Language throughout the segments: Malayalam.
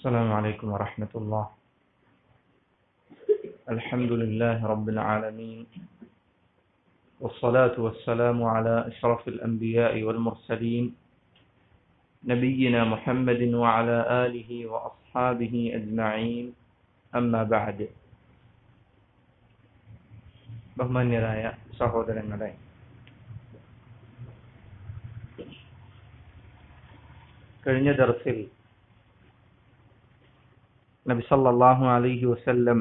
السلام عليكم ورحمة الله الحمد لله رب العالمين والصلاة والسلام على أشرف الأنبياء والمرسلين نبينا محمد وعلى آله وأصحابه أجمعين أما بعد ബഹുമാന്യരായ സഹോദരങ്ങളെ കഴിഞ്ഞ ദർസിൽ നബി സല്ലാഹു അലൈഹി വസല്ലം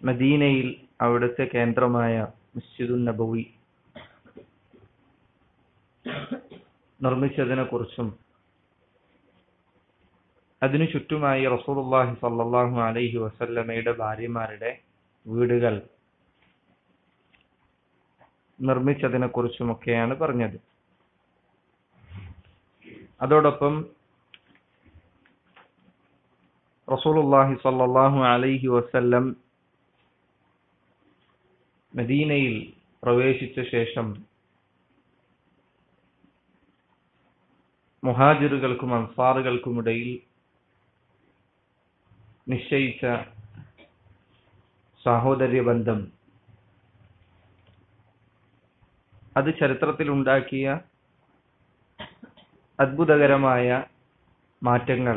മദീനയിൽ അവിടുത്തെ കേന്ദ്രമായ മസ്ജിദുൻ നബവി നിർമ്മിച്ചതിനെ കുറിച്ചും അതിനു ചുറ്റുമായി റസൂലുള്ളാഹി സല്ലാഹു അലൈഹി വസല്ലമയുടെ ഭാര്യമാരുടെ വീടുകൾ നിർമ്മിച്ചതിനെ കുറിച്ചുമൊക്കെയാണ് പറഞ്ഞത്. അതോടൊപ്പം റസൂലുള്ളാഹി സ്വല്ലല്ലാഹു അലൈഹി വസല്ലം മദീനയിൽ പ്രവേശിച്ച ശേഷം മുഹാജിറുകൾക്കും അൻസാറുകൾക്കുമിടയിൽ നിശ്ചയിച്ച സാഹോദര്യ ബന്ധം അത് ചരിത്രത്തിലുണ്ടാക്കിയ അത്ഭുതകരമായ മാറ്റങ്ങൾ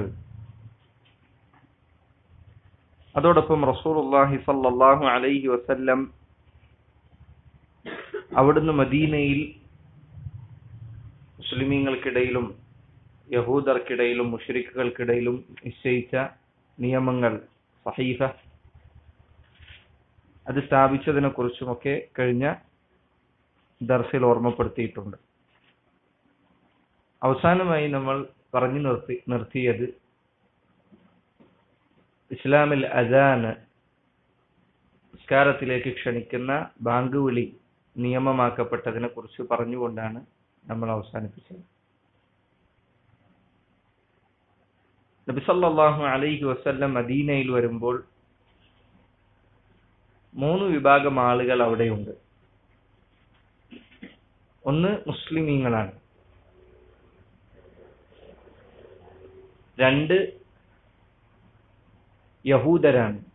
അതോടൊപ്പം റസൂലുള്ളാഹി സല്ലാഹു അലൈഹി വസല്ലം അവിടുന്ന് മദീനയിൽ മുസ്ലിമീങ്ങൾക്കിടയിലും യഹൂദർക്കിടയിലും മുഷരിക്കുകൾക്കിടയിലും നിശ്ചയിച്ച നിയമങ്ങൾ സഹീഫ അത് സ്ഥാപിച്ചതിനെ കുറിച്ചുമൊക്കെ കഴിഞ്ഞ ദർസിൽ ഓർമ്മപ്പെടുത്തിയിട്ടുണ്ട്. അവസാനമായി നമ്മൾ പറഞ്ഞു നിർത്തി നിർത്തിയത് ഇസ്ലാമിൽ അസാന് നിസ്കാരത്തിലേക്ക് ക്ഷണിക്കുന്ന ബാങ്ക് വിളി നിയമമാക്കപ്പെട്ടതിനെ കുറിച്ച് പറഞ്ഞുകൊണ്ടാണ് നമ്മൾ അവസാനിപ്പിച്ചത്. നബിസല്ലാഹു അലൈഹി വസല്ലം മദീനയിൽ വരുമ്പോൾ മൂന്ന് വിഭാഗം ആളുകൾ അവിടെയുണ്ട്. ഒന്ന് മുസ്ലിമീങ്ങളാണ്. രണ്ട് യഹൂദരാണ്.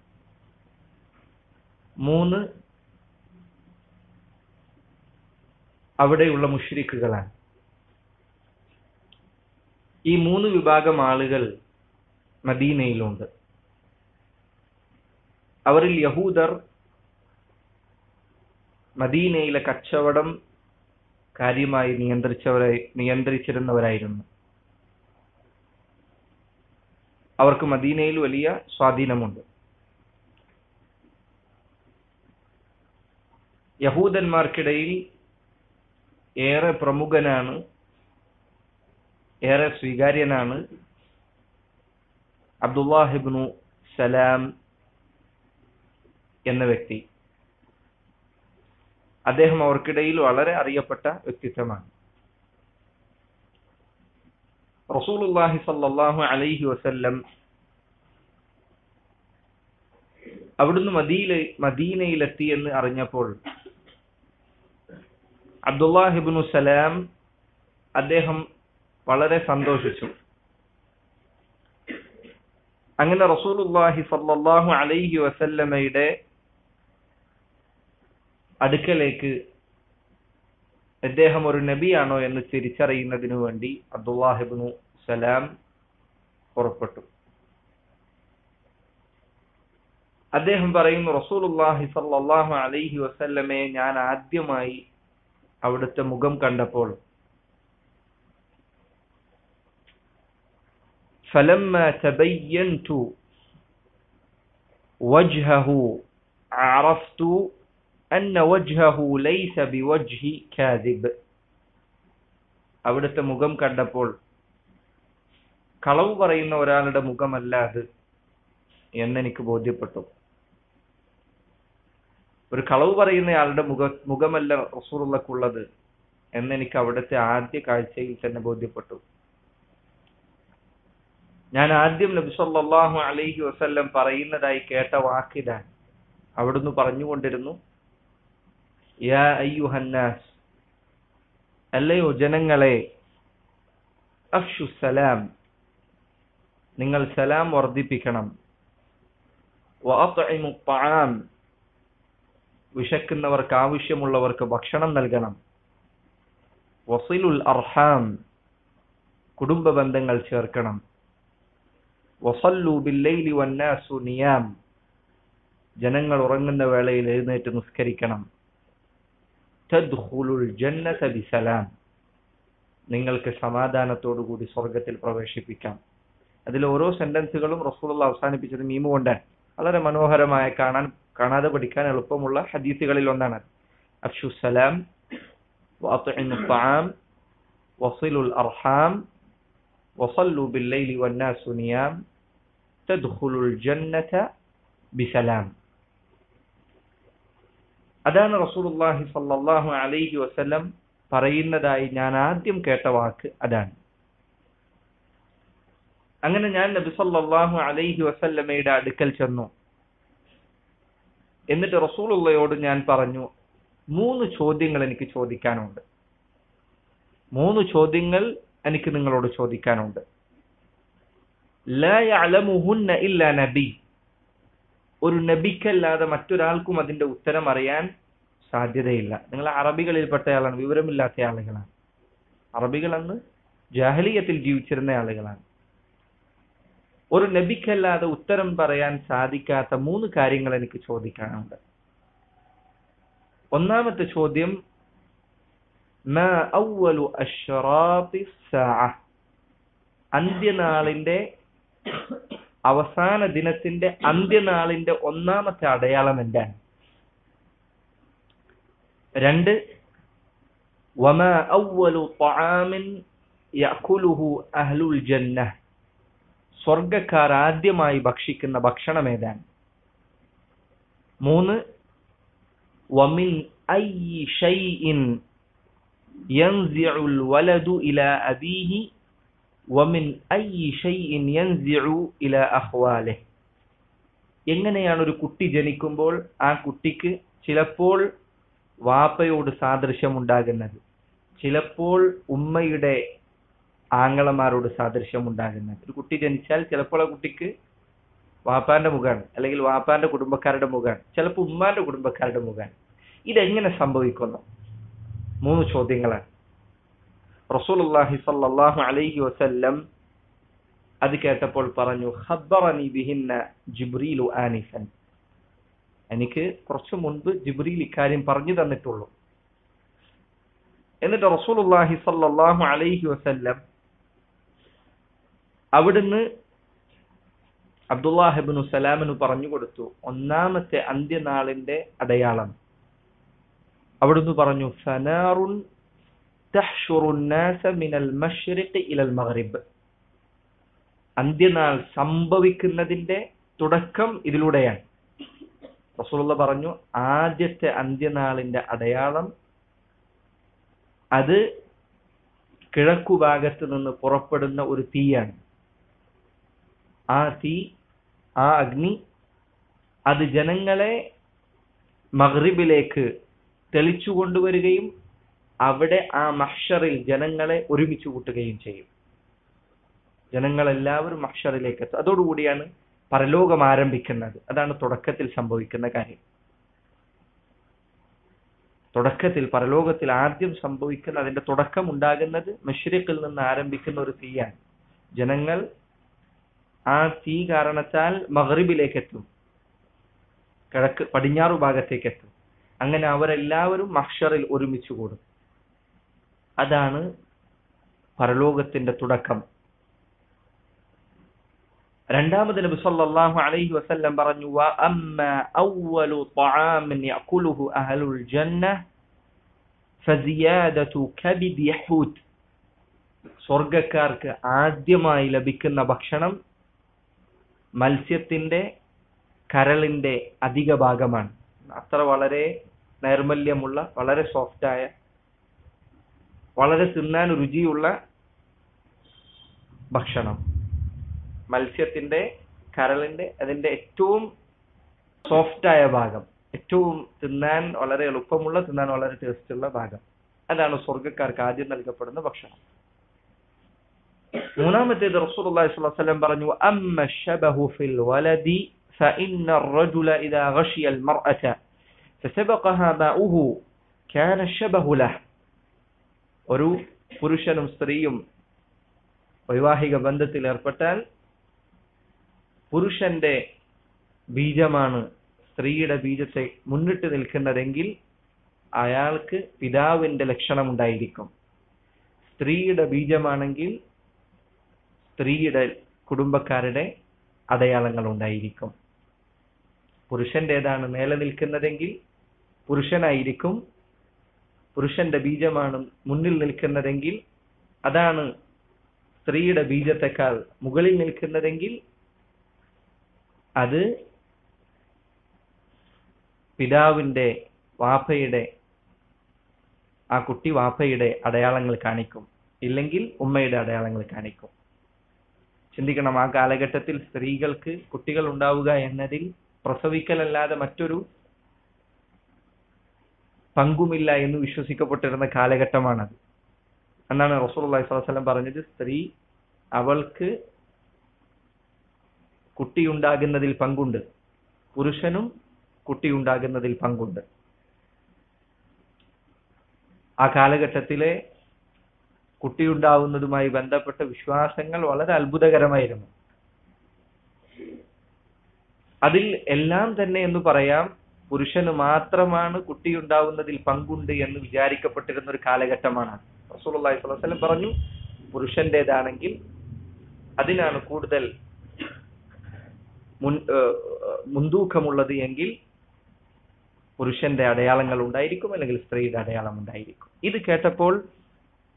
മൂന്ന് അവിടെയുള്ള മുഷ്രിക്കുകളാണ്. ഈ മൂന്ന് വിഭാഗം ആളുകൾ മദീനയിലുണ്ട്. അവരിൽ യഹൂദർ മദീനയിലെ കച്ചവടം കാര്യമായി നിയന്ത്രിച്ചവരായി നിയന്ത്രിച്ചിരുന്നവരായിരുന്നു. അവർക്ക് മദീനയിൽ വലിയ സ്വാധീനമുണ്ട്. യഹൂദന്മാർക്കിടയിൽ ഏറെ പ്രമുഖനാണ് ഏറെ സ്വീകാര്യനാണ് അബ്ദുല്ലാഹിബ്നു സലാം എന്ന വ്യക്തി. അദ്ദേഹം അവർക്കിടയിൽ വളരെ അറിയപ്പെട്ട വ്യക്തിത്വമാണ്. റസൂലുള്ളാഹി സല്ലല്ലാഹു അലൈഹി വസല്ലം അവിടുന്ന് മദീല മദീനയിലെത്തി എന്ന് അറിഞ്ഞപ്പോൾ അബ്ദുല്ലാഹിബിനു സലാം അദ്ദേഹം വളരെ സന്തോഷിച്ചു. അങ്ങനെ റസൂലുള്ളാഹി സല്ലല്ലാഹു അലൈഹി വസല്ലമയുടെ അടുക്കലേക്ക് അദ്ദേഹം ഒരു നബിയാണോ എന്ന് തിരിച്ചറിയുന്നതിനു വേണ്ടി അബ്ദുല്ലാഹിബ്നു സലാം പുറപ്പെട്ടു അദ്ദേഹം പറയുന്നു റസൂലുള്ളാഹി സല്ലല്ലാഹു അലൈഹി വസല്ലമയെ ഞാൻ ആദ്യമായി അവിടുത്തെ മുഖം കണ്ടപ്പോൾ فلما تبينت وجهه عرفت അന്ന വജ്ഹഹു ലൈസ ബിവജ്ഹി കാദിബ് അവിടുത്തെ മുഖം കണ്ടപ്പോൾ കളവ് പറയുന്ന ഒരാളുടെ മുഖമല്ല അത് എന്നെനിക്ക് ബോധ്യപ്പെട്ടു. ഒരു കളവ് പറയുന്നയാളുടെ മുഖ മുഖമല്ല റസൂറുള്ളക്കുള്ളത് എന്നെനിക്ക് അവിടുത്തെ ആദ്യ കാഴ്ചയിൽ തന്നെ ബോധ്യപ്പെട്ടു. ഞാൻ ആദ്യം നബിസ്വല്ലാഹു അലൈഹി വസല്ലം പറയുന്നതായി കേട്ട വാക്കിതാണ് അവിടുന്ന് പറഞ്ഞുകൊണ്ടിരുന്നു. യാ അയ്യുഹന്നാസ്. അല്ലയോ ജനങ്ങളെ അഫ്ഷു സലാം. നിങ്ങൾ സലാം വർദ്ധിപ്പിക്കണം. ത്വആം വിശക്കുന്നവർക്ക് ആവശ്യമുള്ളവർക്ക് ഭക്ഷണം നൽകണം. വസിലുൽ അർഹാം. കുടുംബ ബന്ധങ്ങൾ ചേർക്കണം. വസല്ലു ബില്ലൈലി വന്നാസു നിയാം. ജനങ്ങൾ ഉറങ്ങുന്ന വേളയിൽ എഴുന്നേറ്റ് നിസ്കരിക്കണം. ജന്നത ബിസലാം. നിങ്ങൾക്ക് സമാധാനത്തോടുകൂടി സ്വർഗത്തിൽ പ്രവേശിപ്പിക്കാം. അതിൽ ഓരോ സെന്റൻസുകളും റസൂലുള്ള അവസാനിപ്പിച്ചത് മീമു കൊണ്ടാണ്. വളരെ മനോഹരമായ കാണാൻ കാണാതെ പഠിക്കാൻ എളുപ്പമുള്ള ഹദീസുകളിൽ ഒന്നാണ്. അഫ്ഷു സലാം വസിലുൽ അർഹാം വസല്ലു ബില്ലൈലി വന്നാസുനിയാം തദ്ഖുലുൽ ജന്നത ബിസലാം. അതാണ് റസൂലുള്ളാഹി സല്ലാഹു അലൈഹി വസ്ലം പറയുന്നതായി ഞാൻ ആദ്യം കേട്ട വാക്ക്. അതാണ്. അങ്ങനെ ഞാൻ നബി സല്ലാഹു അലൈഹി വസല്ലമ്മയുടെ അടുക്കൽ ചെന്നു. എന്നിട്ട് റസൂലുള്ളയോട് ഞാൻ പറഞ്ഞു മൂന്ന് ചോദ്യങ്ങൾ എനിക്ക് ചോദിക്കാനുണ്ട്. മൂന്ന് ചോദ്യങ്ങൾ എനിക്ക് നിങ്ങളോട് ചോദിക്കാനുണ്ട്. യഅലമുഹുന്ന ഇല്ലാ നബി. ഒരു നബിക്കല്ലാതെ മറ്റൊരാൾക്കും അതിന്റെ ഉത്തരം അറിയാൻ സാധ്യതയില്ല. നിങ്ങൾ അറബികളിൽപ്പെട്ട ആളാണ് വിവരമില്ലാത്ത ആളുകളാണ്. അറബികൾ അന്ന് ജാഹലിയത്തിൽ ജീവിച്ചിരുന്ന ആളുകളാണ്. ഒരു നബിക്കല്ലാതെ ഉത്തരം പറയാൻ സാധിക്കാത്ത മൂന്ന് കാര്യങ്ങൾ എനിക്ക് ചോദിക്കാനുണ്ട്. ഒന്നാമത്തെ ചോദ്യം അന്ത്യനാളിന്റെ അവസാന ദിനത്തിന്റെ അന്ത്യനാളിന്റെ ഒന്നാമത്തെ അടയാളം എന്താണ് രണ്ട് വമാ അവ്വലു ത്വആമിൻ യഅകുലുഹു അഹ്ലുൽ ജന്നഹ് സ്വർഗക്കാർ ആദ്യമായി ഭക്ഷിക്കുന്ന ഭക്ഷണം ഏതാണ് മൂന്ന് ومن أي شيء ينزع الولد إلى أبيه വമിൻ ഇല അഹ്വാലെ എങ്ങനെയാണ് ഒരു കുട്ടി ജനിക്കുമ്പോൾ ആ കുട്ടിക്ക് ചിലപ്പോൾ വാപ്പയോട് സാദൃശ്യമുണ്ടാകുന്നത് ചിലപ്പോൾ ഉമ്മയുടെ ആങ്ങളമാരോട് സാദൃശ്യമുണ്ടാകുന്നത്. ഒരു കുട്ടി ജനിച്ചാൽ ചിലപ്പോൾ ആ കുട്ടിക്ക് വാപ്പാന്റെ മുഖാണ് അല്ലെങ്കിൽ വാപ്പാന്റെ കുടുംബക്കാരുടെ മുഖാണ് ചിലപ്പോൾ ഉമ്മാന്റെ കുടുംബക്കാരുടെ മുഖാണ്. ഇതെങ്ങനെ സംഭവിക്കുന്നു? മൂന്ന് ചോദ്യങ്ങളാണ്. റസൂലുള്ളാഹി സല്ലല്ലാഹു അലൈഹി വസല്ലം അത് കേട്ടപ്പോൾ പറഞ്ഞു ഹബ്ബറനി ബിഹിന്ന ജിബ്രീലു ആനിഫൻ എനിക്ക് കുറച്ചു മുൻപ് ജിബ്രീൽ ഇക്കാര്യം പറഞ്ഞു തന്നിട്ടുള്ളൂ. എന്നിട്ട് റസൂലുള്ളാഹി സല്ലല്ലാഹു അലൈഹി വസല്ലം അവിടുന്ന് അബ്ദുല്ലാഹിബിനു സലാമിന് പറഞ്ഞു കൊടുത്തു ഒന്നാമത്തെ അന്ത്യനാളിന്റെ അടയാളം. അവിടുന്ന് പറഞ്ഞു ഫനാറുൻ മിനൽ മഷ്രിഖ് ഇലൽ മഗ്രിബ്. അന്ത്യനാൾ സംഭവിക്കുന്നതിന്റെ തുടക്കം ഇതിലൂടെയാണ്. റസൂലുള്ള പറഞ്ഞു ആദ്യത്തെ അന്ത്യനാളിന്റെ അടയാളം അത് കിഴക്കു ഭാഗത്ത് നിന്ന് പുറപ്പെടുന്ന ഒരു തീയാണ്. ആ തീ ആ അഗ്നി അത് ജനങ്ങളെ മഗ്രിബിലേക്ക് തെളിച്ചു കൊണ്ടുവരികയും അവിടെ ആ മഹ്ഷറിൽ ജനങ്ങളെ ഒരുമിച്ച് കൂട്ടുകയും ചെയ്യും. ജനങ്ങളെല്ലാവരും മഹ്ഷറിലേക്ക് എത്തും. അതോടുകൂടിയാണ് പരലോകം ആരംഭിക്കുന്നത്. അതാണ് തുടക്കത്തിൽ സംഭവിക്കുന്ന കാര്യം. തുടക്കത്തിൽ പരലോകത്തിൽ ആദ്യം സംഭവിക്കുന്ന അതിന്റെ തുടക്കം ഉണ്ടാകുന്നത് മഷ്രിഖിൽ നിന്ന് ആരംഭിക്കുന്ന ഒരു തീയാണ്. ജനങ്ങൾ ആ തീ കാരണത്താൽ മഹ്റിബിലേക്ക് എത്തും. കിഴക്ക് പടിഞ്ഞാറു ഭാഗത്തേക്ക് എത്തും. അങ്ങനെ അവരെല്ലാവരും മഹ്ഷറിൽ ഒരുമിച്ച് കൂടും. അതാണ് പരലോകത്തിന്റെ തുടക്കം രണ്ടാമത് നബി സല്ലല്ലാഹു അലൈഹി വസല്ലം പറഞ്ഞു വ അമ്മ അവ്വലു طعام يأكله أهل الجنة فزيادة كبد يحوت സ്വർഗക്കാർക്ക് ആദ്യമായി ലഭിക്കുന്ന ഭക്ഷണം മത്സ്യത്തിന്റെ കരളിന്റെ അധിക ഭാഗമാണ് അത്ര വളരെ നൈർമല്യമുള്ള വളരെ സോഫ്റ്റായ വളരെ തിന്നാൻ രുചിയുള്ള ഭക്ഷണം മത്സ്യത്തിന്റെ കരളിന്റെ അതിന്റെ ഏറ്റവും സോഫ്റ്റായ ഭാഗം ഏറ്റവും തിന്നാൻ വളരെ എളുപ്പമുള്ള തിന്നാൻ വളരെ ടേസ്റ്റുള്ള ഭാഗം അതാണ് സ്വർഗക്കാർക്ക് ആദ്യം നൽകപ്പെടുന്ന ഭക്ഷണം മൂന്നാമത്തേത് റസൂലുള്ളാഹി സ്വല്ലല്ലാഹു അലൈഹി വസല്ലം പറഞ്ഞു അമ്മ ശബഹു ഫിൽ വലദി فإن الرجل إذا غشي المرأة فسبقها ماؤه كان الشبه له ഒരു പുരുഷനും സ്ത്രീയും വൈവാഹിക ബന്ധത്തിൽ ഏർപ്പെട്ടാൽ പുരുഷന്റെ ബീജമാണ് സ്ത്രീയുടെ ബീജത്തെ മുന്നിട്ട് നിൽക്കുന്നതെങ്കിൽ അയാൾക്ക് പിതാവിന്റെ ലക്ഷണം ഉണ്ടായിരിക്കും സ്ത്രീയുടെ ബീജമാണെങ്കിൽ സ്ത്രീയുടെ കുടുംബക്കാരുടെ അടയാളങ്ങൾ ഉണ്ടായിരിക്കും പുരുഷന്റേതാണ് മേലെ നിൽക്കുന്നതെങ്കിൽ പുരുഷനായിരിക്കും പുരുഷന്റെ ബീജമാണ് മുന്നിൽ നിൽക്കുന്നതെങ്കിൽ അതാണ് സ്ത്രീയുടെ ബീജത്തെക്കാൾ മുകളിൽ നിൽക്കുന്നതെങ്കിൽ അത് പിതാവിന്റെ വാപ്പയുടെ ആ കുട്ടി വാപ്പയുടെ അടയാളങ്ങൾ കാണിക്കും. ഇല്ലെങ്കിൽ ഉമ്മയുടെ അടയാളങ്ങൾ കാണിക്കും. ചിന്തിക്കണം ആ കാലഘട്ടത്തിൽ സ്ത്രീകൾക്ക് കുട്ടികൾ ഉണ്ടാവുക എന്നതിൽ പ്രസവിക്കലല്ലാതെ മറ്റൊരു പങ്കുമില്ല എന്ന് വിശ്വസിക്കപ്പെട്ടിരുന്ന കാലഘട്ടമാണത്. എന്നാണ് റസൂൽ അള്ളഹി സ്വലം പറഞ്ഞത് സ്ത്രീ അവൾക്ക് കുട്ടിയുണ്ടാകുന്നതിൽ പങ്കുണ്ട്. പുരുഷനും കുട്ടിയുണ്ടാകുന്നതിൽ പങ്കുണ്ട്. ആ കാലഘട്ടത്തിലെ കുട്ടിയുണ്ടാവുന്നതുമായി ബന്ധപ്പെട്ട വിശ്വാസങ്ങൾ വളരെ അത്ഭുതകരമായിരുന്നു. അതിൽ എല്ലാം തന്നെ എന്ന് പറയാം പുരുഷന് മാത്രമാണ് കുട്ടിയുണ്ടാവുന്നതിൽ പങ്കുണ്ട് എന്ന് വിചാരിക്കപ്പെട്ടിരുന്ന ഒരു കാലഘട്ടമാണ് റസൂലുള്ളാഹി സ്വലം പറഞ്ഞു പുരുഷന്റേതാണെങ്കിൽ അതിനാണ് കൂടുതൽ മുൻ മുൻതൂക്കമുള്ളത് എങ്കിൽ പുരുഷന്റെ അടയാളങ്ങൾ ഉണ്ടായിരിക്കും അല്ലെങ്കിൽ സ്ത്രീയുടെ അടയാളം ഉണ്ടായിരിക്കും. ഇത് കേട്ടപ്പോൾ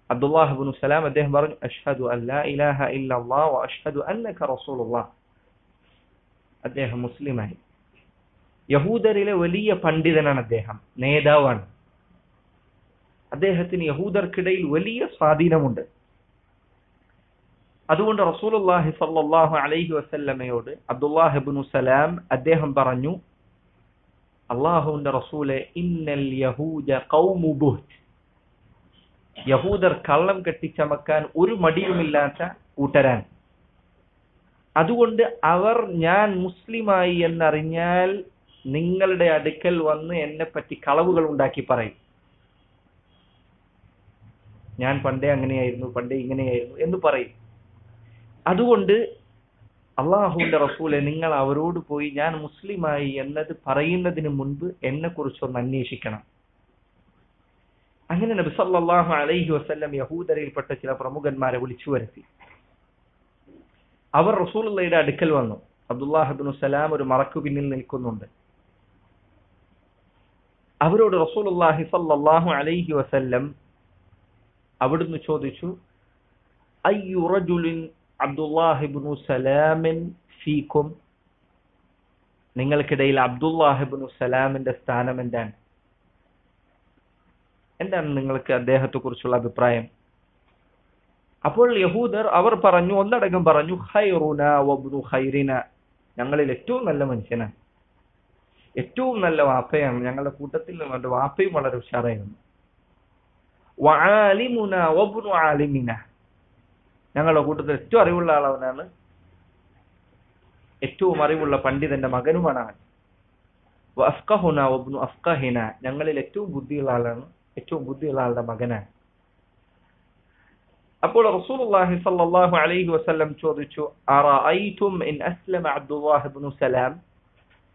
അബ്ദുല്ലാഹിബ്നു സലാം അദ്ദേഹം പറഞ്ഞു അഷ്ഹദു അല്ലാ ഇലാഹ ഇല്ലല്ലാഹ് വ അഷ്ഹദു അന്നക റസൂലുള്ളാഹ്. അദ്ദേഹം മുസ്ലിമായി യഹൂദരിലെ വലിയ പണ്ഡിതനാണ് അദ്ദേഹം നേതാവാണ്. അദ്ദേഹത്തിന് യഹൂദർക്കിടയിൽ വലിയ സ്വാധീനമുണ്ട്. അതുകൊണ്ട് റസൂലുള്ളാഹി സല്ലാഹു അലൈഹി വസല്ലമയോട് അബ്ദുല്ലാഹിബ്നു സലാം അദ്ദേഹം പറഞ്ഞു അള്ളാഹുവിന്റെ റസൂലെ ഇന്നൽ യഹൂദ ഖൗമു ബുഹ്ത്. യഹൂദർ കള്ളം കെട്ടിച്ചമക്കാൻ ഒരു മടിയുമില്ലാത്ത കൂട്ടരാൻ അതുകൊണ്ട് അവർ ഞാൻ മുസ്ലിമായി എന്നറിഞ്ഞാൽ നിങ്ങളുടെ അടുക്കൽ വന്ന് എന്നെ പറ്റി കളവുകൾ ഉണ്ടാക്കി പറയും. ഞാൻ പണ്ടേ അങ്ങനെയായിരുന്നു പണ്ടേ ഇങ്ങനെയായിരുന്നു എന്ന് പറയും. അതുകൊണ്ട് അള്ളാഹുവിന്റെ റസൂലെ നിങ്ങൾ അവരോട് പോയി ഞാൻ മുസ്ലിമായി എന്നത് പറയുന്നതിന് മുൻപ് എന്നെ കുറിച്ചൊന്ന് അന്വേഷിക്കണം. അങ്ങനെ നബി സല്ലല്ലാഹു അലൈഹി വസല്ലം യഹൂദരയിൽപ്പെട്ട ചില പ്രമുഖന്മാരെ വിളിച്ചു വരുത്തി. അവർ റസൂലുള്ളയുടെ അടുക്കൽ വന്നു. അബ്ദുല്ലാഹിബ്നു സലാം ഒരു മറക്കു പിന്നിൽ നിൽക്കുന്നുണ്ട്. അവരോട് റസൂലുള്ളാഹി സല്ലാഹു അലൈഹി വസല്ലം അവിടുന്ന് ചോദിച്ചു അയ്യു റജുലിൻ അബ്ദുല്ലാഹിബ്നു സലാമിൻ ഫീക്കും? നിങ്ങൾക്കിടയിൽ അബ്ദുല്ലാഹിബ്നു സലാമിന്റെ സ്ഥാനം എന്താണ്? എന്താണ് നിങ്ങൾക്ക് അദ്ദേഹത്തെ കുറിച്ചുള്ള അഭിപ്രായം? അപ്പോൾ യഹൂദർ അവർ പറഞ്ഞു ഒന്നടങ്കം പറഞ്ഞു ഹൈറുന വബ്നു ഞങ്ങളിൽ ഏറ്റവും നല്ല മനുഷ്യനാണ്. ഏറ്റവും നല്ല വാപ്പയാണ് ഞങ്ങളുടെ കൂട്ടത്തിൽ നിന്നുകൊണ്ട് വാപ്പയും വളരെ ഉഷാറായിരുന്നു. വആലിമുന വബ്നു ആലിമിന. ഞങ്ങളുടെ കൂട്ടത്തിൽ ഏറ്റവും അറിവുള്ള ആളവനാണ് ഏറ്റവും അറിവുള്ള പണ്ഡിതന്റെ മകനുമാണ് അവൻ. അഫ്കഹുന വബ്നു അഫ്കഹിന ഞങ്ങളിൽ ഏറ്റവും ബുദ്ധിയുള്ള ആളാണ്. ഏറ്റവും ബുദ്ധിയുള്ള ആളുടെ മകനാണ്. അപ്പോൾ റസൂലുള്ളാഹി സ്വല്ലല്ലാഹു അലൈഹി വസല്ലം ചോദിച്ചു അറഅയ്തും ഇൻ അസ്ലമ അബ്ദുല്ലാഹ് ഇബ്നു സലാം?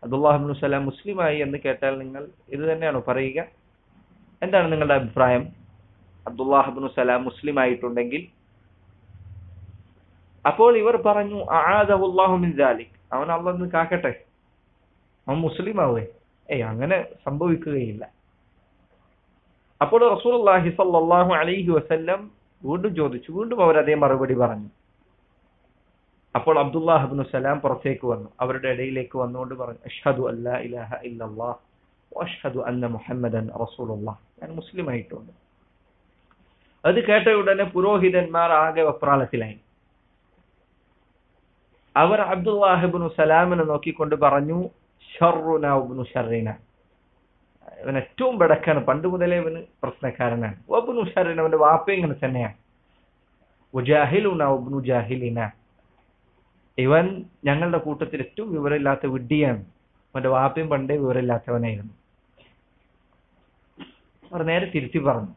അബ്ദുല്ലാഹ് ഇബ്നു സലാം മുസ്ലിമായി എന്ന് കേട്ടാൽ നിങ്ങൾ ഇത് തന്നെയാണോ പറയുക? എന്താണ് നിങ്ങളുടെ അഭിപ്രായം? അബ്ദുല്ലാഹിബ്നു സലാം മുസ്ലിം ആയിട്ടുണ്ടെങ്കിൽ അപ്പോൾ ഇവർ പറഞ്ഞു മിൻ ദാലിക്. അവൻ അള്ളന്ന് കാക്കട്ടെ. അവൻ മുസ്ലിം ആവേ ഏയ് അങ്ങനെ സംഭവിക്കുകയില്ല. അപ്പോൾ റസൂലുള്ളാഹി സ്വല്ലല്ലാഹു അലൈഹി വസല്ലം വീണ്ടും ചോദിച്ചു. വീണ്ടും അവർ അതേ മറുപടി പറഞ്ഞു. അപ്പോൾ അബ്ദുല്ലാഹിബ്നു സലാം പുറത്തേക്ക് വന്നു. അവരുടെ ഇടയിലേക്ക് വന്നുകൊണ്ട് പറഞ്ഞു അഷ്ഹദു അല്ലാ ഇലാഹ ഇല്ലല്ലാഹ് അഷ്ഹദു അന്ന മുഹമ്മദൻ റസൂലുള്ള ഞാൻ മുസ്ലിം ആയിട്ടുണ്ട്. അത് കേട്ട ഉടനെ പുരോഹിതന്മാർ ആകെ വെപ്രാളത്തിലായി. അവർ അബ്ദുല്ലാഹിബ്നു സലാമിനെ നോക്കിക്കൊണ്ട് പറഞ്ഞു ഷറുനു ഷറീന ഇവൻ ഏറ്റവും ബെടക്കാണ്. പണ്ട് മുതലേ ഇവന് പ്രശ്നക്കാരനാണ്. വബുനു ഷറീന അവന്റെ വാപ്പ ഇങ്ങനെ തന്നെയാണ്. വജാഹിലുന ഉബ്നു ജാഹിലിന. ഇവൻ ഞങ്ങളുടെ കൂട്ടത്തിൽ ഏറ്റവും വിവരമില്ലാത്ത വിഡ്ഢിയാണ്. അവന്റെ വാപ്പയും പണ്ടേ വിവരമില്ലാത്തവനായിരുന്നു. അവർ നേരെ തിരുത്തി പറഞ്ഞു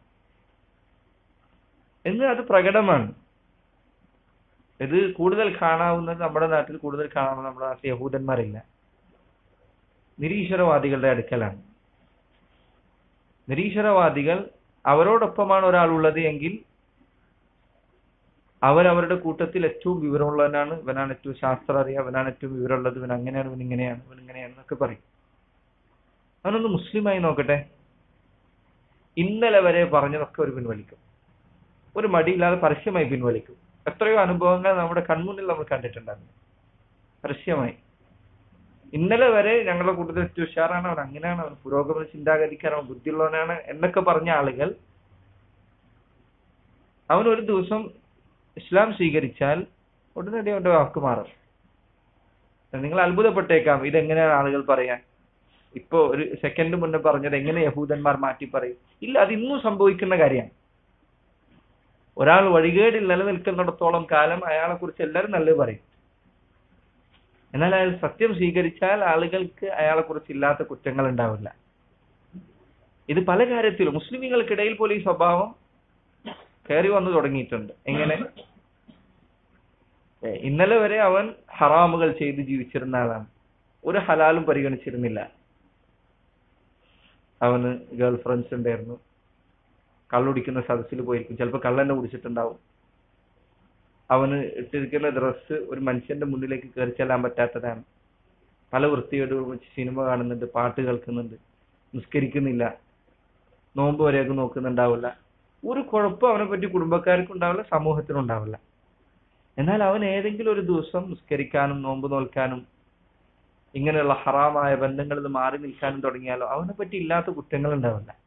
എന്ന് അത് പ്രകടമാണ്. ഇത് കൂടുതൽ കാണാവുന്നത് നമ്മുടെ നാട്ടിൽ കൂടുതൽ കാണാവുന്ന നമ്മുടെ നാട്ടിൽ യഹൂദന്മാരില്ല. നിരീശ്വരവാദികളുടെ അടുക്കലാണ്. നിരീശ്വരവാദികൾ അവരോടൊപ്പമാണ് ഒരാൾ ഉള്ളത് എങ്കിൽ അവരവരുടെ കൂട്ടത്തിൽ ഏറ്റവും വിവരമുള്ളവനാണ്. ഇവനാണ് ഏറ്റവും ശാസ്ത്രം അറിയാം ഇവനാണ് ഏറ്റവും വിവരമുള്ളത്. ഇവൻ അങ്ങനെയാണ് ഇവൻ ഇങ്ങനെയാണ് ഇവൻ ഇങ്ങനെയാണ് എന്നൊക്കെ പറയും. അവനൊന്ന് മുസ്ലിമായി നോക്കട്ടെ. ഇന്നലെ വരെ പറഞ്ഞതൊക്കെ ഒരു പിൻവലിക്കും. ഒരു മടിയില്ലാതെ പരസ്യമായി പിൻവലിക്കും. എത്രയോ അനുഭവങ്ങൾ നമ്മുടെ കൺമുന്നിൽ നമ്മൾ കണ്ടിട്ടുണ്ടായിരുന്നു. പരസ്യമായി. ഇന്നലെ വരെ ഞങ്ങളുടെ കൂട്ടത്തിൽ ഏറ്റവും ഉഷാറാണ്. അവൻ അങ്ങനെയാണ്. അവൻ പുരോഗമന ചിന്താഗതിക്കാരൻ. ബുദ്ധിയുള്ളവനാണ് എന്നൊക്കെ പറഞ്ഞ ആളുകൾ അവൻ ഒരു ദിവസം ഇസ്ലാം സ്വീകരിച്ചാൽ ഉടനടി അവന്റെ വാക്ക് മാറും. നിങ്ങൾ അത്ഭുതപ്പെട്ടേക്കാം. ഇതെങ്ങനെയാണ് ആളുകൾ പറയാൻ? ഇപ്പോ ഒരു സെക്കൻഡ് മുന്നേ പറഞ്ഞത് എങ്ങനെ യഹൂദന്മാർ മാറ്റി പറയും? ഇല്ല അത് ഇന്നും സംഭവിക്കുന്ന കാര്യമാണ്. ഒരാൾ വഴികേടിൽ നിലനിൽക്കുന്നിടത്തോളം കാലം അയാളെ കുറിച്ച് എല്ലാവരും നല്ലത് പറയും. എന്നാൽ അയാൾ സത്യം സ്വീകരിച്ചാൽ ആളുകൾക്ക് അയാളെ കുറിച്ച് ഇല്ലാത്ത കുറ്റങ്ങൾ ഉണ്ടാവില്ല. ഇത് പല കാര്യത്തിലും. മുസ്ലിമുകൾക്കിടയിൽ പോലും ഈ സ്വഭാവം കയറി വന്നു തുടങ്ങിയിട്ടുണ്ട്. എങ്ങനെ? ഇന്നലെ വരെ അവൻ ഹറാമുകൾ ചെയ്ത് ജീവിച്ചിരുന്ന ആളാണ്. ഒരു ഹലാലും പരിഗണിച്ചിരുന്നില്ല. അവന് ഗേൾ ഫ്രണ്ട്സ് ഉണ്ടായിരുന്നു. കള്ളുടിക്കുന്ന സദസ്സിൽ പോയിരിക്കും. ചിലപ്പോൾ കള്ളന്നെ കുടിച്ചിട്ടുണ്ടാവും. അവന് ഇട്ടിരിക്കുന്ന ഡ്രസ്സ് ഒരു മനുഷ്യന്റെ മുന്നിലേക്ക് കയറി ചെല്ലാൻ പറ്റാത്തതാണ്. പല വൃത്തിയോടും വെച്ച് സിനിമ കാണുന്നുണ്ട് പാട്ട് കേൾക്കുന്നുണ്ട്. നിസ്കരിക്കുന്നില്ല. നോമ്പ് വരെയൊക്കെ നോക്കുന്നുണ്ടാവില്ല. ഒരു കുഴപ്പം അവനെ പറ്റി കുടുംബക്കാർക്ക് ഉണ്ടാവില്ല സമൂഹത്തിനും ഉണ്ടാവില്ല എന്നാൽ അവൻ ഏതെങ്കിലും ഒരു ദിവസം നിസ്കരിക്കാനും നോമ്പ് നോൽക്കാനും ഇങ്ങനെയുള്ള ഹറാമായ ബന്ധങ്ങളിൽ മാറി നിൽക്കാനും തുടങ്ങിയാലോ അവനെ പറ്റി ഇല്ലാത്ത കുറ്റങ്ങൾ ഉണ്ടാവില്ല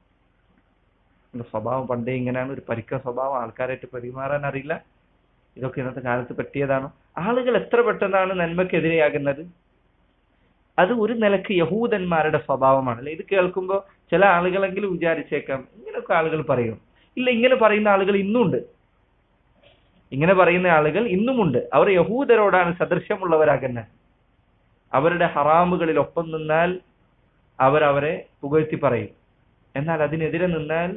സ്വഭാവം പണ്ടേ ഇങ്ങനെയാണ്. ഒരു പരിക്ക സ്വഭാവം ആൾക്കാരായിട്ട് പെരുമാറാൻ അറിയില്ല. ഇതൊക്കെ ഇന്നത്തെ കാലത്ത് പറ്റിയതാണോ. ആളുകൾ എത്ര പെട്ടെന്നാണ് നന്മക്കെതിരെയാകുന്നത്? അത് ഒരു നിലയ്ക്ക് യഹൂദന്മാരുടെ സ്വഭാവമാണ്. അല്ലെ? ഇത് കേൾക്കുമ്പോൾ ചില ആളുകളെങ്കിലും വിചാരിച്ചേക്കാം ഇങ്ങനെയൊക്കെ ആളുകൾ പറയും. ഇല്ല ഇങ്ങനെ പറയുന്ന ആളുകൾ ഇന്നുണ്ട് ഇങ്ങനെ പറയുന്ന ആളുകൾ ഇന്നുമുണ്ട്. അവർ യഹൂദരോടാണ് സദൃശ്യമുള്ളവരാകുന്നത് അവരുടെ ഹറാമുകളിൽ ഒപ്പം നിന്നാൽ അവരവരെ പുകഴ്ത്തി പറയും. എന്നാൽ അതിനെതിരെ നിന്നാൽ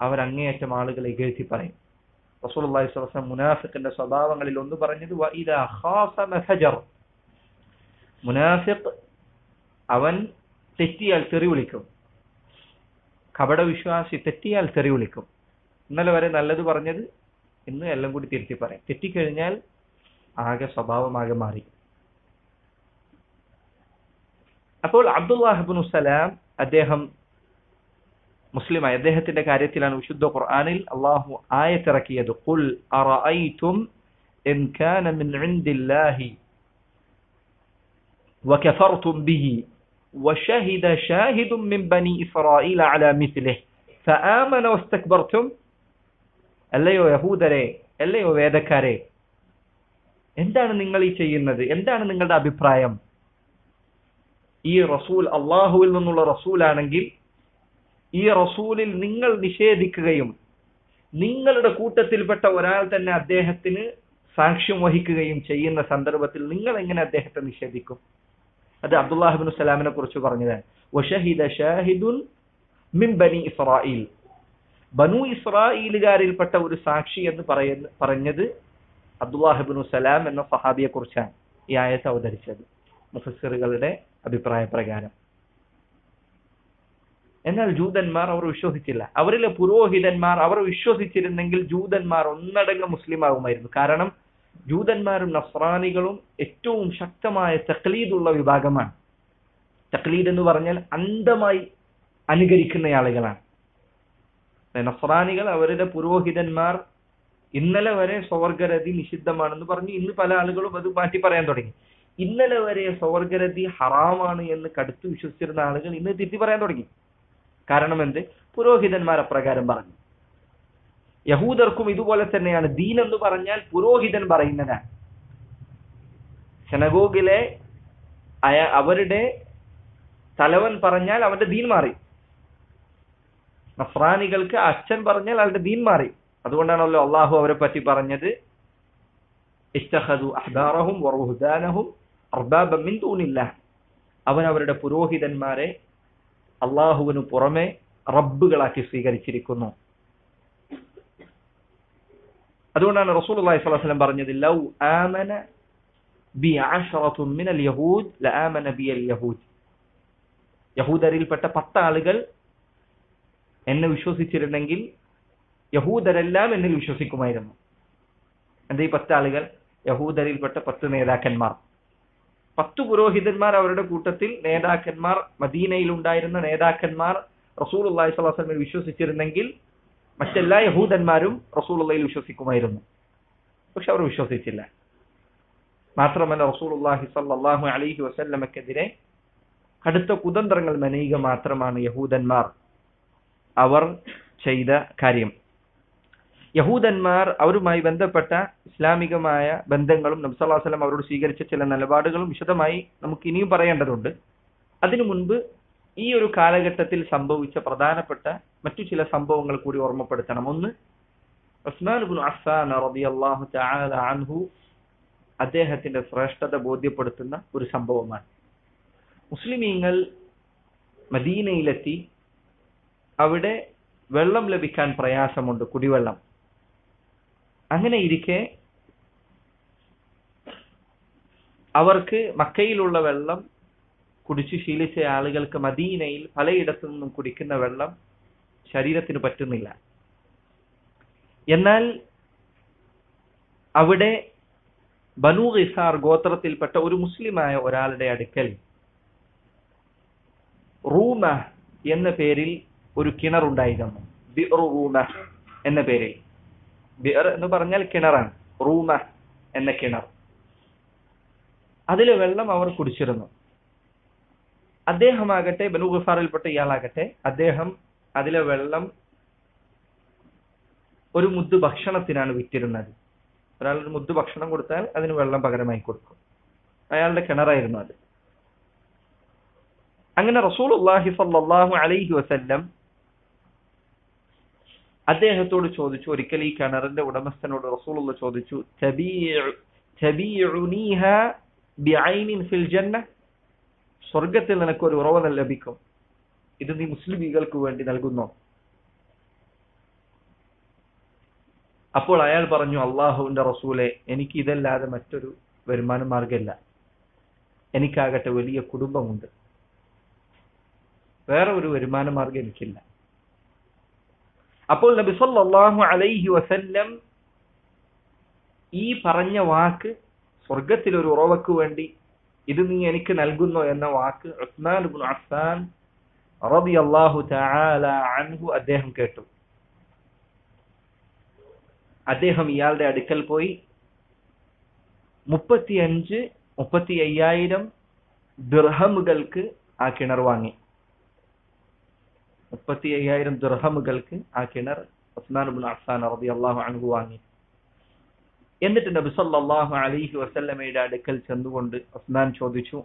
അവർ അങ്ങേയറ്റം ആളുകളെ ഇകഴ്ത്തി പറയും. റസൂലുള്ളാഹി സ്വലം മുനാഫിഖിന്റെ സ്വഭാവങ്ങളിൽ ഒന്ന് പറഞ്ഞത് മുനാഫിഖ് അവൻ തെറ്റിയാൽ തെറി വിളിക്കും. കപടവിശ്വാസി തെറ്റിയാൽ തെറി വിളിക്കും. ഇന്നലെ വരെ നല്ലത് പറഞ്ഞത് ഇന്ന് എല്ലാം കൂടി തിരുത്തി പറയും തെറ്റിക്കഴിഞ്ഞാൽ ആകെ സ്വഭാവമാകെ മാറി അപ്പോൾ അബ്ദുല്ലാഹിബിൻ സലാം അദ്ദേഹം മുസ്ലിമായി അദ്ദേഹത്തിന്റെ കാര്യത്തിലാണ് വിശുദ്ധ ഖുർആനിൽ അള്ളാഹു ആയത്തിറക്കിയത് ഖുൽ അറഅയ്തും ഇൻ കാന മിൻ ഇൻദില്ലാഹി وكفرتم به وشهد شاهد من بني إسرائيل على مثله فآمن واستكبرتم അല്ലയോ യഹൂദരെ അല്ലയോ വേദക്കാരെ? എന്താണ് നിങ്ങൾ ഈ ചെയ്യുന്നത്? എന്താണ് നിങ്ങളുടെ അഭിപ്രായം? ഈ റസൂൽ അള്ളാഹുവിൽ നിന്നുള്ള റസൂലാണെങ്കിൽ ഈ റസൂലിൽ നിങ്ങൾ നിഷേധിക്കുകയും നിങ്ങളുടെ കൂട്ടത്തിൽപ്പെട്ട ഒരാൾ തന്നെ അദ്ദേഹത്തിന് സാക്ഷ്യം വഹിക്കുകയും ചെയ്യുന്ന സന്ദർഭത്തിൽ നിങ്ങൾ എങ്ങനെ അദ്ദേഹത്തെ നിഷേധിക്കും? അത് അബ്ദുല്ലാഹിബിൻ സലാമിനെ കുറിച്ച് പറഞ്ഞതാണ്. ബനി ഇസ്രായേലുകാരിൽപ്പെട്ട ഒരു സാക്ഷി എന്ന് പറയുന്ന പറഞ്ഞത് അബ്ദുല്ലാഹിബിനു സലാം എന്ന സഹാബിയെ കുറിച്ചാണ് ഈ ആയത്ത് അവതരിച്ചത്. മുഫസ്സിറുകളുടെ അഭിപ്രായ പ്രകാരം എന്നാൽ ജൂതന്മാർ അവർ വിശ്വസിച്ചില്ല. അവരിലെ പുരോഹിതന്മാർ അവർ വിശ്വസിച്ചിരുന്നെങ്കിൽ ജൂതന്മാർ ഒന്നടങ്കം മുസ്ലിം ആകുമായിരുന്നു കാരണം ജൂതന്മാരും നസ്രാനികളും ഏറ്റവും ശക്തമായ തക്ലീദുള്ള വിഭാഗമാണ്. തക്ലീദ് എന്ന് പറഞ്ഞാൽ അന്ധമായി അനുകരിക്കുന്ന ആളുകളാണ്. നസ്രാനികൾ അവരുടെ പുരോഹിതന്മാർ ഇന്നലെ വരെ സ്വർഗരതി നിഷിദ്ധമാണെന്ന് പറഞ്ഞ്. ഇന്ന് പല ആളുകളും അത് മാറ്റി പറയാൻ തുടങ്ങി. ഇന്നലെ വരെ സ്വർഗരതി ഹറാമാണ് എന്ന് കടുത്തു വിശ്വസിച്ചിരുന്ന ആളുകൾ ഇന്ന് തിരുത്തി പറയാൻ തുടങ്ങി. കാരണം എന്ത്? പുരോഹിതന്മാർ അപ്രകാരം പറഞ്ഞു. യഹൂദർക്കും ഇതുപോലെ തന്നെയാണ്. ദീൻ എന്ന് പറഞ്ഞാൽ പുരോഹിതൻ പറയുന്നതാണ്. സെനഗോഗിലെ അയ അവരുടെ തലവൻ പറഞ്ഞാൽ അവന്റെ ദീൻ മാറി. നഫ്രാനികൾക്ക് അച്ഛൻ പറഞ്ഞാൽ അവരുടെ ദീൻ മാറി. അതുകൊണ്ടാണല്ലോ അള്ളാഹു അവരെ പറ്റി പറഞ്ഞത്. അവൻ അവരുടെ പുരോഹിതന്മാരെ അള്ളാഹുവിനു പുറമെ റബ്ബുകളാക്കി സ്വീകരിച്ചിരിക്കുന്നു. അതുകൊണ്ടാണ് റസൂൽ അള്ളാഹി വസ്ലം പറഞ്ഞത് ലൗ ആമന ബി ആഷറത്തും യഹൂദ് യഹൂദരിൽപ്പെട്ട പത്ത് ആളുകൾ എന്നെ വിശ്വസിച്ചിരുന്നെങ്കിൽ യഹൂദരെല്ലാം എന്നിൽ വിശ്വസിക്കുമായിരുന്നു. എന്റെ ഈ പത്ത് ആളുകൾ? യഹൂദരിൽപ്പെട്ട പത്ത് നേതാക്കന്മാർ. പത്തു പുരോഹിതന്മാർ അവരുടെ കൂട്ടത്തിൽ നേതാക്കന്മാർ മദീനയിൽ ഉണ്ടായിരുന്ന നേതാക്കന്മാർ റസൂൽ അള്ളാഹി സ്വലാസ്ലമിൽ വിശ്വസിച്ചിരുന്നെങ്കിൽ മറ്റെല്ലാ യഹൂദന്മാരും റസൂൽ അള്ളയിൽ വിശ്വസിക്കുമായിരുന്നു. പക്ഷെ അവർ വിശ്വസിച്ചില്ല. മാത്രമല്ല റസൂൽ അള്ളാഹി സല്ലാഹു അലൈഹി വസല്ലമക്കെതിരെ കടുത്ത കുതന്ത്രങ്ങൾ മെനയുക മാത്രമാണ് യഹൂദന്മാർ. അവർ ചെയ്ത കാര്യം. യഹൂദന്മാർ അവരുമായി ബന്ധപ്പെട്ട ഇസ്ലാമികമായ ബന്ധങ്ങളും നബ്സല്ലാസ്ലം അവരോട് സ്വീകരിച്ച ചില നിലപാടുകളും വിശദമായി നമുക്ക് ഇനിയും പറയേണ്ടതുണ്ട്. അതിനു മുൻപ് ഈ ഒരു കാലഘട്ടത്തിൽ സംഭവിച്ച പ്രധാനപ്പെട്ട മറ്റു ചില സംഭവങ്ങൾ കൂടി ഓർമ്മപ്പെടുത്തണം. ഒന്ന് ഉസ്മാൻ അൻഹു അദ്ദേഹത്തിന്റെ ശ്രേഷ്ഠത ബോധ്യപ്പെടുത്തുന്ന ഒരു സംഭവമാണ്. മുസ്ലിമീങ്ങൾ മദീനയിലെത്തി അവിടെ വെള്ളം ലഭിക്കാൻ പ്രയാസമുണ്ട് കുടിവെള്ളം. അങ്ങനെ ഇരിക്കെ അവർക്ക് മക്കയിലുള്ള വെള്ളം കുടിച്ചു ശീലിച്ച ആളുകൾക്ക് മദീനയിൽ പലയിടത്തു നിന്നും കുടിക്കുന്ന വെള്ളം ശരീരത്തിന് പറ്റുന്നില്ല. എന്നാൽ അവിടെ ബനു ഇസാർ ഗോത്രത്തിൽപ്പെട്ട ഒരു മുസ്ലിമായ ഒരാളുടെ അടുക്കൽ റൂമ എന്ന പേരിൽ ഒരു കിണറുണ്ടായിരുന്നു ബിർ റൂമ എന്ന പേരിൽ. ബിർ എന്ന് പറഞ്ഞാൽ കിണറാണ്. റൂമ എന്ന കിണർ. അതിലെ വെള്ളം അവർ കുടിച്ചിരുന്നു. അദ്ദേഹമാകട്ടെ ബനു ഗുഫാറിൽപ്പെട്ട ഇയാളാകട്ടെ അദ്ദേഹം അതിലെ വെള്ളം ഒരു മുദ്ദ് ഭക്ഷണത്തിനാണ് വിറ്റിരുന്നത്. ഒരാൾ ഒരു മുദ്ദ് ഭക്ഷണം കൊടുത്താൽ അതിന് വെള്ളം പകരമായി കൊടുക്കും. അയാളുടെ കിണറായിരുന്നു അത്. അങ്ങനെ റസൂൽ അള്ളാഹി സല്ലാഹു അലൈഹി വസല്ലം അദ്ദേഹത്തോട് ചോദിച്ചു ഒരിക്കൽ ഈ കിണറിന്റെ ഉടമസ്ഥനോട് റസൂലുള്ള ചോദിച്ചു ഫിൽ സ്വർഗത്തിൽ നിനക്ക് ഒരു ഉറവ ലഭിക്കും. ഇത് നീ മുസ്ലിമീകൾക്ക് വേണ്ടി നൽകുന്നോ. അപ്പോൾ അയാൾ പറഞ്ഞു അള്ളാഹുവിന്റെ റസൂലെ എനിക്ക് ഇതല്ലാതെ മറ്റൊരു വരുമാന മാർഗമില്ല എനിക്കാകട്ടെ വലിയ കുടുംബമുണ്ട്. വേറെ ഒരു വരുമാന മാർഗം എനിക്കില്ല. അപ്പോൾ നബി സല്ലാഹു അലൈഹി വസല്ലം ഈ പറഞ്ഞ വാക്ക് സ്വർഗത്തിൽ ഒരു ഉറവക്ക് വേണ്ടി ഇത് നീ എനിക്ക് നൽകുന്നു എന്ന വാക്ക് ഉസ്മാൻ അൻഹു അദ്ദേഹം കേട്ടു. അദ്ദേഹം ഇയാളുടെ അടുക്കൽ പോയി മുപ്പത്തിയഞ്ച് മുപ്പത്തി അയ്യായിരം ദിർഹമുകൾക്ക് ആ കിണർ വാങ്ങി. മുപ്പത്തി അയ്യായിരം ദിർഹമുകൾക്ക് ആ കിണർ ഉസ്മാൻ ബിൻ അഫ്സാൻ റബി അള്ളാഹു അൻഹു വാങ്ങി. എന്നിട്ട് നബി സല്ലല്ലാഹു അലൈഹി വസല്ലമയുടെ അടുക്കൽ ചെന്നുകൊണ്ട് ഉസ്മാൻ ചോദിച്ചു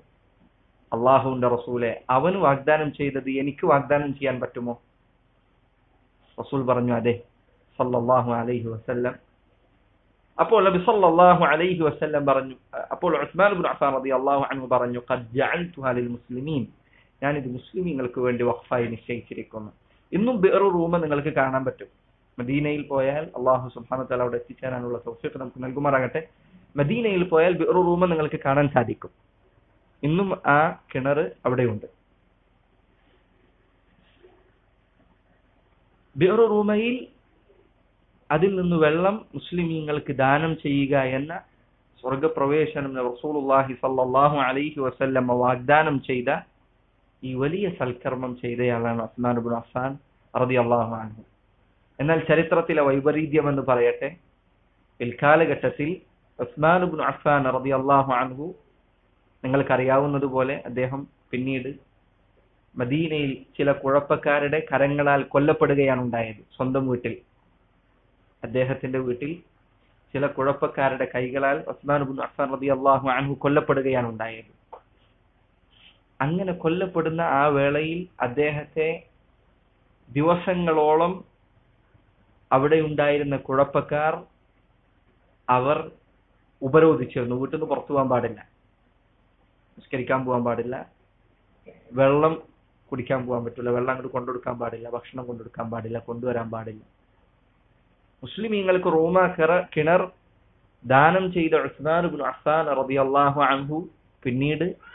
അള്ളാഹുവിന്റെ റസൂലെ അവന് വാഗ്ദാനം ചെയ്തത് എനിക്ക് വാഗ്ദാനം ചെയ്യാൻ പറ്റുമോ? റസൂൽ പറഞ്ഞു അതെ സല്ലല്ലാഹു അലൈഹി വസല്ലം. അപ്പോൾ നബി സല്ലല്ലാഹു അലൈഹി വസല്ലം പറഞ്ഞു അപ്പോൾ ഉസ്മാൻ ബിൻ അഫ്ഫാൻ റളിയല്ലാഹു അൻഹു പറഞ്ഞു ഖദ് ജഅൽതുഹാ ലിൽ മുസ്ലിമീൻ. ഞാൻ ഇത് മുസ്ലിമീങ്ങൾക്ക് വേണ്ടി വഖഫായി നിശ്ചയിച്ചിരിക്കുന്നു. ഇന്നും വേറെ റൂമ നിങ്ങൾക്ക് കാണാൻ പറ്റും. മദീനയിൽ പോയാൽ അള്ളാഹു സുബ്ഹാനഹു അവിടെ എത്തിച്ചേരാനുള്ള സൗഫ്യത്ത് നമുക്ക് നൽകുമാറാകട്ടെ. മദീനയിൽ പോയാൽ വേറെ റൂമ നിങ്ങൾക്ക് കാണാൻ സാധിക്കും. ഇന്നും ആ കിണർ അവിടെയുണ്ട്. ബിർ റൂമയിൽ അതിൽ നിന്ന് വെള്ളം മുസ്ലിമീങ്ങൾക്ക് ദാനം ചെയ്യുക എന്ന സ്വർഗപ്രവേശനം റസൂലുള്ളാഹി അലൈഹി വസല്ലം വാഗ്ദാനം ചെയ്ത ഈ വലിയ സൽക്കർമ്മം ചെയ്തയാളാണ് ഇബ്നു അഫ്ഫാൻ റളിയല്ലാഹു അൻഹു. എന്നാൽ ചരിത്രത്തിലെ വൈപരീത്യം എന്ന് പറയട്ടെ പിൽക്കാലഘട്ടത്തിൽ ഉസ്മാൻ ഇബ്നു അഫ്ഫാൻ റളിയല്ലാഹു അൻഹു നിങ്ങൾക്കറിയാവുന്നതുപോലെ അദ്ദേഹം പിന്നീട് മദീനയിൽ ചില കുഴപ്പക്കാരുടെ കരങ്ങളാൽ കൊല്ലപ്പെടുകയാണ് ഉണ്ടായത് സ്വന്തം വീട്ടിൽ. അദ്ദേഹത്തിന്റെ വീട്ടിൽ ചില കുഴപ്പക്കാരുടെ കൈകളാൽ ഉസ്മാൻ അസാൻ അഫ്ഫാൻ റളിയല്ലാഹു അൻഹു കൊല്ലപ്പെടുകയാണ് ഉണ്ടായത്. അങ്ങനെ കൊല്ലപ്പെടുന്ന ആ വേളയിൽ അദ്ദേഹത്തെ ദിവസങ്ങളോളം അവിടെ ഉണ്ടായിരുന്ന കുഴപ്പക്കാർ അവർ ഉപരോധിച്ചിരുന്നു. വീട്ടിൽ നിന്ന് പുറത്തു പോകാൻ പാടില്ല. നിസ്കരിക്കാൻ പോകാൻ പാടില്ല. വെള്ളം കുടിക്കാൻ പോകാൻ പറ്റില്ല. വെള്ളം അങ്ങോട്ട് കൊണ്ടുകൊടുക്കാൻ പാടില്ല. ഭക്ഷണം കൊണ്ടുകൊടുക്കാൻ പാടില്ല. കൊണ്ടുവരാൻ പാടില്ല. മുസ്ലിമീങ്ങൾക്ക് റോമ കിറ കിണർ ദാനം ചെയ്ത ഉസ്മാൻ ബിൻ റബി റളിയല്ലാഹു അൻഹു പിന്നീട്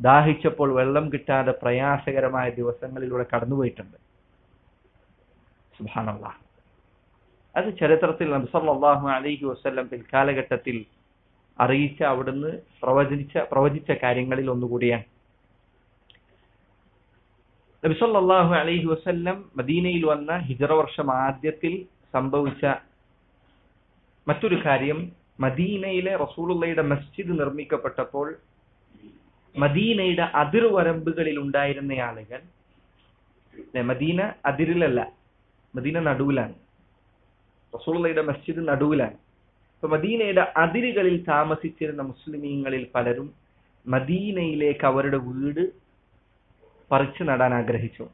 ദാഹിച്ചപ്പോൾ വെള്ളം കിട്ടാതെ പ്രയാസകരമായ ദിവസങ്ങളിലൂടെ കടന്നുപോയിട്ടുണ്ട്. സുബ്ഹാനല്ലാഹ് അത് ചരിത്രത്തിൽ നബി സല്ലല്ലാഹു അലൈഹി വസല്ലം പിൽക്കാലഘട്ടത്തിൽ അറിയിച്ച അവിടുന്ന് പ്രവചിച്ച പ്രവചിച്ച കാര്യങ്ങളിൽ ഒന്നുകൂടിയാണ്. നബിസല്ലാഹു സല്ലല്ലാഹു വസ്ല്ലം മദീനയിൽ വന്ന ഹിജറ വർഷം ആദ്യത്തിൽ സംഭവിച്ച മറ്റൊരു കാര്യം മദീനയിലെ റസൂലുള്ളയുടെ മസ്ജിദ് നിർമ്മിക്കപ്പെട്ടപ്പോൾ മദീനയുടെ അതിർവരമ്പുകളിൽ ഉണ്ടായിരുന്ന ആളുകൾ മദീന അതിരിലല്ല മദീന നടുവിലാണ്. റസൂള്ളയുടെ മസ്ജിദ് നടുവിലാണ്. അപ്പൊ മദീനയുടെ അതിരുകളിൽ താമസിച്ചിരുന്ന മുസ്ലിമീങ്ങളിൽ പലരും മദീനയിലേക്ക് അവരുടെ വീട് പറിച്ചു നടാൻ ആഗ്രഹിച്ചു.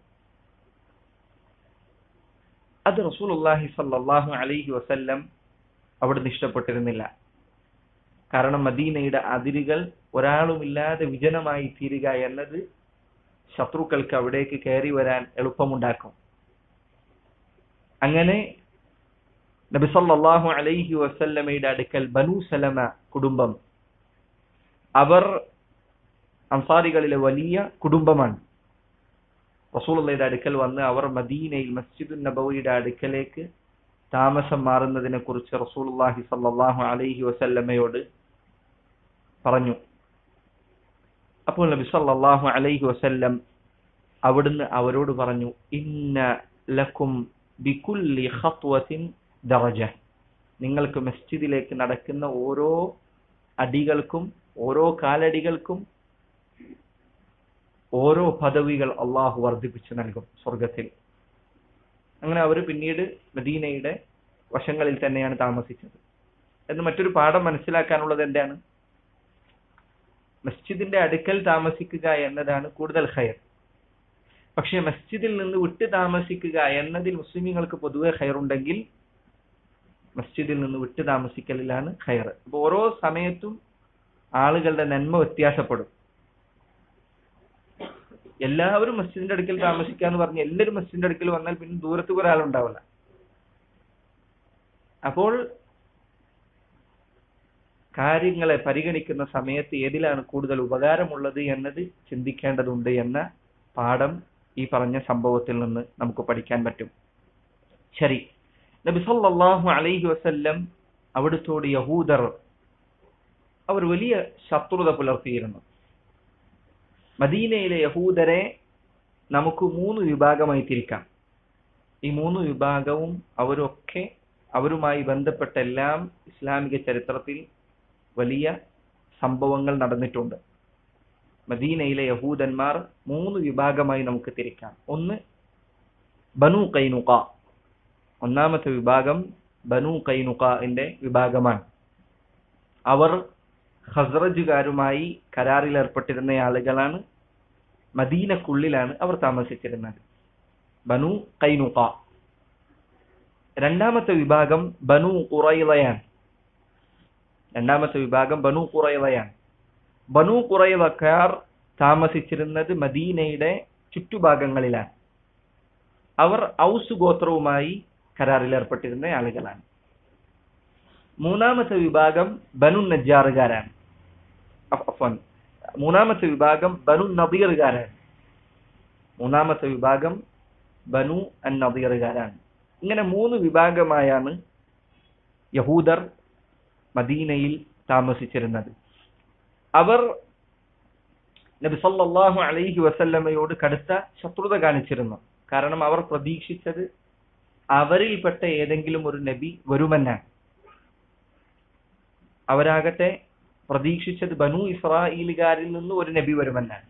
അത് റസൂലുള്ളാഹി സല്ലാഹു അലൈഹി വസല്ലം അവിടുന്ന് ഇഷ്ടപ്പെട്ടിരുന്നില്ല. കാരണം മദീനയുടെ അതിരുകൾ ഒരാളുമില്ലാതെ വിജനമായി തീരുക എന്നത് ശത്രുക്കൾക്ക് അവിടേക്ക് കയറി വരാൻ എളുപ്പമുണ്ടാക്കും. അങ്ങനെ നബിസല്ലാഹു അലൈഹി വസല്ലമയുടെ അടുക്കൽ ബനു സലമ കുടുംബം അവർ അൻസാരികളിലെ വലിയ കുടുംബമാണ്. റസൂലുള്ളയുടെ അടുക്കൽ വന്ന് അവർ മദീനയിൽ മസ്ജിദുൻ നബവിയുടെ അടുക്കലേക്ക് താമസം മാറുന്നതിനെ കുറിച്ച് റസൂലുള്ളാഹി സല്ലാഹു അലൈഹി വസല്ലമയോട് പറഞ്ഞു. അപ്പോൾ നബി സല്ലാഹു അലൈഹി വസല്ലം അവിടുന്ന് അവരോട് പറഞ്ഞു ഇന്ന ലക്കും ബികുല്ലി ഖത്വത്തിൻ ദറജ. നിങ്ങൾക്ക് മസ്ജിദിലേക്ക് നടക്കുന്ന ഓരോ അടികൾക്കും ഓരോ കാലടികൾക്കും ഓരോ പദവികൾ അള്ളാഹു വർദ്ധിപ്പിച്ചു നൽകും സ്വർഗത്തിൽ അങ്ങനെ അവർ പിന്നീട് മദീനയുടെ വശങ്ങളിൽ തന്നെയാണ് താമസിച്ചത്. എന്ന് മറ്റൊരു പാഠം മനസ്സിലാക്കാനുള്ളത് എന്താണ്? മസ്ജിദിന്റെ അടുക്കൽ താമസിക്കുക എന്നതാണ് കൂടുതൽ ഹയർ പക്ഷെ മസ്ജിദിൽ നിന്ന് വിട്ടു താമസിക്കുക എന്നതിൽ മുസ്ലിമീങ്ങൾക്ക് പൊതുവെ ഖൈറുണ്ടെങ്കിൽ മസ്ജിദിൽ നിന്ന് വിട്ടു താമസിക്കലിലാണ് ഹയർ അപ്പൊ ഓരോ സമയത്തും ആളുകളുടെ നന്മ വ്യത്യാസപ്പെടും. എല്ലാവരും മസ്ജിദിന്റെ അടുക്കൽ താമസിക്കുക എന്ന് പറഞ്ഞ് എല്ലാവരും മസ്ജിദിന്റെ അടുക്കൽ വന്നാൽ പിന്നെ ദൂരത്ത് ഒരാളുണ്ടാവില്ല അപ്പോൾ കാര്യങ്ങളെ പരിഗണിക്കുന്ന സമയത്ത് ഏതിലാണ് കൂടുതൽ ഉപകാരമുള്ളത് എന്നത് ചിന്തിക്കേണ്ടതുണ്ട് എന്ന പാഠം ഈ പറഞ്ഞ സംഭവത്തിൽ നിന്ന് നമുക്ക് പഠിക്കാൻ പറ്റും. ശരി. നബി സല്ലല്ലാഹു അലൈഹി വസല്ലം അവിടുത്തോട് യഹൂദർ അവർ വലിയ ശത്രുത പുലർത്തിയിരുന്നു. മദീനയിലെ യഹൂദരെ നമുക്ക് മൂന്ന് വിഭാഗമായി തിരിക്കാം. ഈ മൂന്ന് വിഭാഗവും അവരൊക്കെ അവരുമായി ബന്ധപ്പെട്ട എല്ലാം ഇസ്ലാമിക ചരിത്രത്തിൽ വലിയ സംഭവങ്ങൾ നടന്നിട്ടുണ്ട്. മദീനയിലെ യഹൂദന്മാർ മൂന്ന് വിഭാഗമായി നമുക്ക് തിരിക്കാം. ഒന്ന് ബനു കൈനുക. ഒന്നാമത്തെ വിഭാഗം ബനു കൈനുഖന്റെ വിഭാഗമാണ്. അവർ ഹസ്രജുകാരുമായി കരാറിൽ ഏർപ്പെട്ടിരുന്ന ആളുകളാണ്. മദീനക്കുള്ളിലാണ് അവർ താമസിച്ചിരുന്നത്. ബനു കൈനുക. രണ്ടാമത്തെ വിഭാഗം ബനു കുറയിളയാണ് രണ്ടാമത്തെ വിഭാഗം ബനു കുറയവയാണ് ബനു കുറയവക്കാർ താമസിച്ചിരുന്നത് മദീനയുടെ ചുറ്റുഭാഗങ്ങളിലാണ്. അവർ ഔസ് ഗോത്രവുമായി കരാറിൽ ഏർപ്പെട്ടിരുന്ന ആളുകളാണ്. മൂന്നാമത്തെ വിഭാഗം ബനു നജ്ജാറുകാരാണ്. അഫ്വാൻ മൂന്നാമത്തെ വിഭാഗം ബനു നദീറുകാരാണ്. മൂന്നാമത്തെ വിഭാഗം ബനു അൻ നദീറുകാരാണ് ഇങ്ങനെ മൂന്ന് വിഭാഗമായാണ് യഹൂദർ മദീനയിൽ താമസിച്ചിരുന്നത്. അവർ നബി സല്ലാഹു അലൈഹി വസല്ലമ്മയോട് കടുത്ത ശത്രുത കാണിച്ചിരുന്നു. കാരണം അവർ പ്രതീക്ഷിച്ചത് അവരിൽപ്പെട്ട ഏതെങ്കിലും ഒരു നബി വരുമെന്നാണ്. അവരാകട്ടെ പ്രതീക്ഷിച്ചത് ബനു ഇസ്രായേലുകാരിൽ നിന്ന് ഒരു നബി വരുമെന്നാണ്.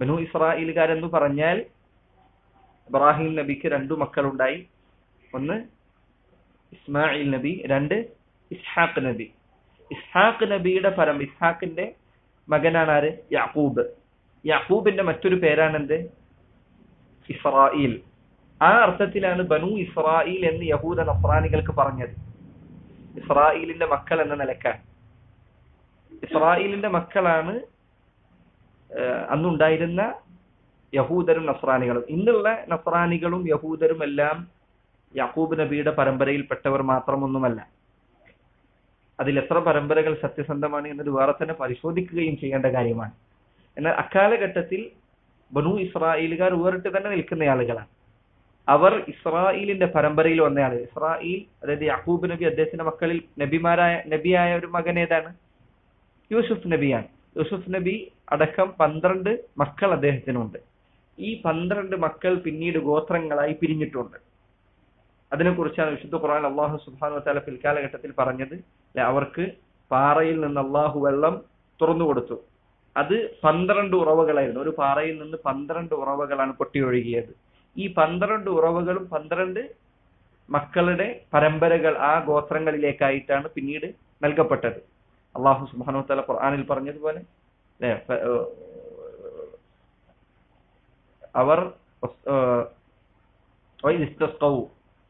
ബനു ഇസ്രായേലുകാരെന്ന് പറഞ്ഞാൽ ഇബ്രാഹിം നബിക്ക് രണ്ടു മക്കളുണ്ടായി. ഒന്ന് ഇസ്മായിൽ നബി രണ്ട് ഇസ്ഹാഖ് നബി. ഇസ്ഹാഖ് നബിയുടെ ഫലം ഇസ്ഹാഖിന്റെ മകനാണ് ആര് യാക്കൂബ്. യാക്കൂബിന്റെ മറ്റൊരു പേരാണ് എന്ത് ഇസ്രായേൽ. ആ അർത്ഥത്തിലാണ് ബനു ഇസ്രായേൽ എന്ന് യഹൂദ നസ്രാനികൾക്ക് പറഞ്ഞത്. ഇസ്രായേലിന്റെ മക്കൾ എന്ന നിലക്കാണ്. ഇസ്രായേലിന്റെ മക്കളാണ് അന്നുണ്ടായിരുന്ന യഹൂദരും നസ്രാനികളും. ഇന്നുള്ള നസ്രാനികളും യഹൂദരും എല്ലാം യാക്കൂബ് നബിയുടെ പരമ്പരയിൽപ്പെട്ടവർ മാത്രമൊന്നുമല്ല. അതിൽ എത്ര പരമ്പരകൾ സത്യസന്ധമാണ് എന്നത് വേറെ തന്നെ പരിശോധിക്കുകയും ചെയ്യേണ്ട കാര്യമാണ്. എന്നാൽ അക്കാലഘട്ടത്തിൽ ബനു ഇസ്രായേലുകാർ വേറിട്ട് തന്നെ നിൽക്കുന്ന ആളുകളാണ്. അവർ ഇസ്രായേലിന്റെ പരമ്പരയിൽ വന്ന ആളുകൾ ഇസ്രായേൽ അതായത് യാക്കൂബ് നബി അദ്ദേഹത്തിന്റെ മക്കളിൽ നബിമാരായ നബിയായ ഒരു മകൻ ഏതാണ്? യൂസുഫ് നബിയാണ്. യൂസുഫ് നബി അടക്കം പന്ത്രണ്ട് മക്കൾ അദ്ദേഹത്തിനുണ്ട്. ഈ പന്ത്രണ്ട് മക്കൾ പിന്നീട് ഗോത്രങ്ങളായി പിരിഞ്ഞിട്ടുണ്ട്. അതിനെക്കുറിച്ചാണ് വിശുദ്ധ ഖുർആൻ അള്ളാഹു സുബാനു താല പിൽക്കാലഘട്ടത്തിൽ പറഞ്ഞത്. അല്ലെ അവർക്ക് പാറയിൽ നിന്ന് അള്ളാഹു വെള്ളം തുറന്നു കൊടുത്തു. അത് പന്ത്രണ്ട് ഉറവകളായിരുന്നു. ഒരു പാറയിൽ നിന്ന് പന്ത്രണ്ട് ഉറവകളാണ് പൊട്ടിയൊഴുകിയത്. ഈ പന്ത്രണ്ട് ഉറവകളും പന്ത്രണ്ട് മക്കളുടെ പരമ്പരകൾ ആ ഗോത്രങ്ങളിലേക്കായിട്ടാണ് പിന്നീട് നൽകപ്പെട്ടത്. അള്ളാഹു സുബാനു വതആല ഖുർആാനിൽ പറഞ്ഞതുപോലെ അവർ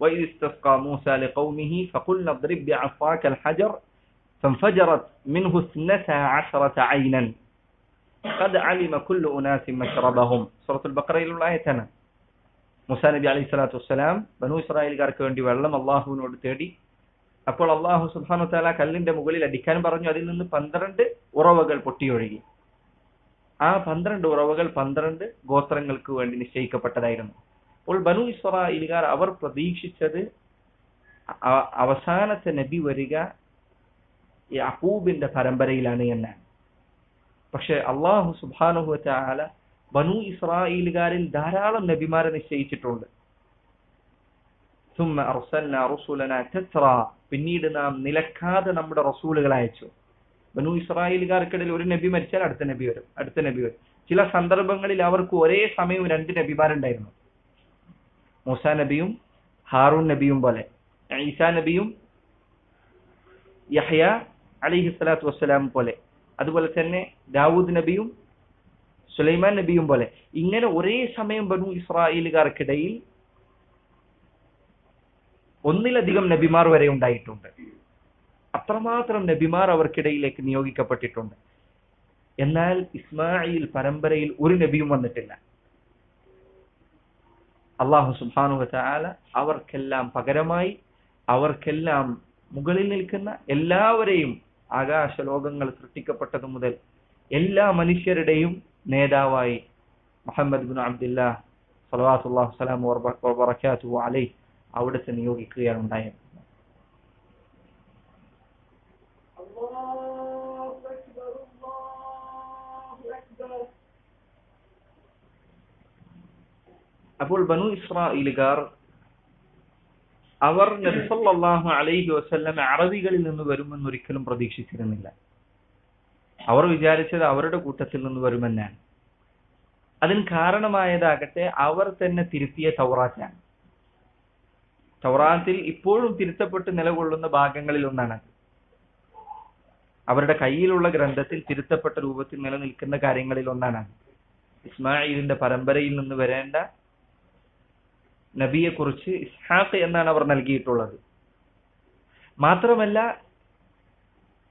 وإذ استسقوا وإذ استسقى موسى لقومه فقلنا اضرب بعصاك الحجر فانفجرت منه اثنتا عشرة عينا قد علم كل أناس مشربهم سورة البقرة إلى الآية മുസാ നബി അലൈഹി സ്വലാത്തു വസ്സലാം ബനു ഇസ്രായേൽക്കാർക്ക് വേണ്ടി വെള്ളം അള്ളാഹുവിനോട് തേടി അപ്പോൾ അള്ളാഹു സുബ്ഹാനഹു താല കല്ലിന്റെ മുകളിൽ അടിക്കാൻ പറഞ്ഞു അതിൽ നിന്ന് പന്ത്രണ്ട് ഉറവകൾ പൊട്ടിയൊഴുകി ആ പന്ത്രണ്ട് ഉറവകൾ പന്ത്രണ്ട് ഗോത്രങ്ങൾക്ക് വേണ്ടി നിശ്ചയിക്കപ്പെട്ടതായിരുന്നു അപ്പോൾ ബനു ഇസ്രായേലുകാർ അവർ പ്രതീക്ഷിച്ചത് അവസാനത്തെ നബി വരിക ഈ പരമ്പരയിലാണ് എന്നാണ്. പക്ഷെ അള്ളാഹു സുബാനുഹു ചാല ബനു ഇസ്രായേലുകാരിൽ ധാരാളം നബിമാരെ നിശ്ചയിച്ചിട്ടുണ്ട്. പിന്നീട് നാം നിലക്കാതെ നമ്മുടെ റസൂലുകൾ അയച്ചു. ബനു ഇസ്രായേലുകാർക്കിടയിൽ ഒരു നബി മരിച്ചാൽ അടുത്ത നബി വരും അടുത്ത നബി വരും. ചില സന്ദർഭങ്ങളിൽ അവർക്ക് ഒരേ സമയം രണ്ട് നബിമാരുണ്ടായിരുന്നു. മൂസ നബിയും ഹാറൂൺ നബിയും പോലെ. ഈസാ നബിയും യഹ്യ അലിഹി സ്വലാത്തു വസ്സലാം പോലെ. അതുപോലെ തന്നെ ദാവൂദ് നബിയും സുലൈമാൻ നബിയും പോലെ. ഇങ്ങനെ ഒരേ സമയം ബനു ഇസ്രായേലുകാർക്കിടയിൽ ഒന്നിലധികം നബിമാർ വരെ ഉണ്ടായിട്ടുണ്ട്. അത്രമാത്രം നബിമാർ അവർക്കിടയിലേക്ക് നിയോഗിക്കപ്പെട്ടിട്ടുണ്ട്. എന്നാൽ ഇസ്മായിൽ പരമ്പരയിൽ ഒരു നബിയും വന്നിട്ടില്ല. അള്ളാഹു സുബാനു വല അവർക്കെല്ലാം പകരമായി അവർക്കെല്ലാം മുകളിൽ നിൽക്കുന്ന എല്ലാവരെയും ആകാശ ലോകങ്ങൾ സൃഷ്ടിക്കപ്പെട്ടതു മുതൽ എല്ലാ മനുഷ്യരുടെയും നേതാവായി മുഹമ്മദ് ബിൻ അബ്ദുല്ലാ സലവാത്തുല്ലാഹു സലാം വബറക്കാത്തു അലൈ അവിടുത്തെ നിയോഗിക്കുകയാണ് ഉണ്ടായത് അപ്പോൾ ബനു ഇസ്രായേലുകാർ അവർ നബിസല്ലാഹു അലൈഹി വസ്ല്ലം അറബികളിൽ നിന്ന് വരുമെന്ന് ഒരിക്കലും പ്രതീക്ഷിച്ചിരുന്നില്ല. അവർ വിചാരിച്ചത് അവരുടെ കൂട്ടത്തിൽ നിന്ന് വരുമെന്നാണ്. അതിന് കാരണമായതാകട്ടെ അവർ തന്നെ തിരുത്തിയ തൗറാറ്റാണ് തൗറാത്തിൽ ഇപ്പോഴും തിരുത്തപ്പെട്ട് നിലകൊള്ളുന്ന ഭാഗങ്ങളിൽ ഒന്നാണ് അവരുടെ കയ്യിലുള്ള ഗ്രന്ഥത്തിൽ തിരുത്തപ്പെട്ട രൂപത്തിൽ നിലനിൽക്കുന്ന കാര്യങ്ങളിൽ ഒന്നാണ് ഇസ്മായിലിന്റെ പരമ്പരയിൽ നിന്ന് വരേണ്ട നബിയെ കുറിച്ച് ഇസ്ഹാഖ് എന്നാണ് അവർ നൽകിയിട്ടുള്ളത്. മാത്രമല്ല